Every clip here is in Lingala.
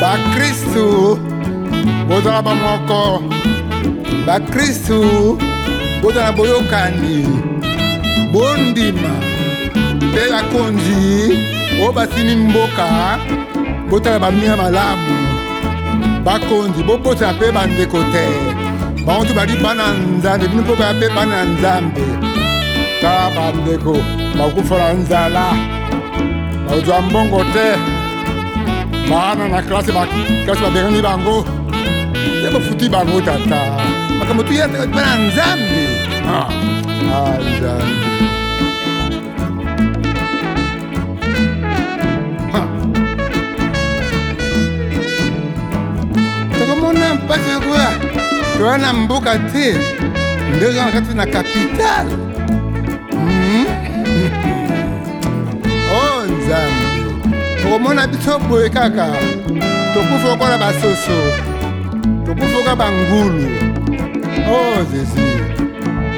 bakristu bozala bamoko bakristu bozala boyokani bondima mpe bakonzi oyo basimi mboka botala bamia malamu bakonzi bobota mpe bandeko te bango to bali bana nzambe bino mpo baya mpe bana nzambe tala bandeko bakufala nzala bazwa mbongo te baana na klase baklase babengani bango te bofuti bango tata makambo tuya bana nzambe ah, ah, nzambe tokomona mpasi ekoya toya na mboka te nde oza na kati na kapitale hmm? o oh, nzambe okomona biso boye kaka tokufa okola basoso tokufa oka bangulu o oh, jesus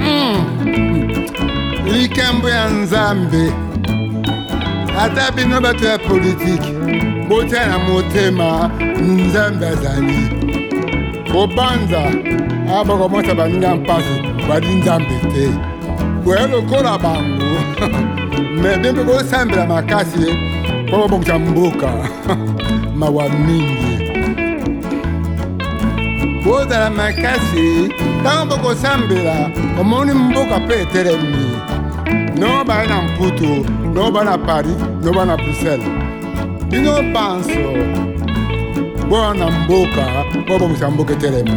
mm. likambo ya nzambe ata bino bato ya politiki botya na motema nzambe azali kobanza a bakomota baninga mpasi bali nzambe te boya lokola bango me bimpe bosambela makasi mpo babongisa mboka mawa mingi bozala makasi ntango bokosambela omoni mboka mpe etelemi no baya na mputu no ba na paris no ba na bruxelles bino banso boya na mboka bobongisa mboka etelema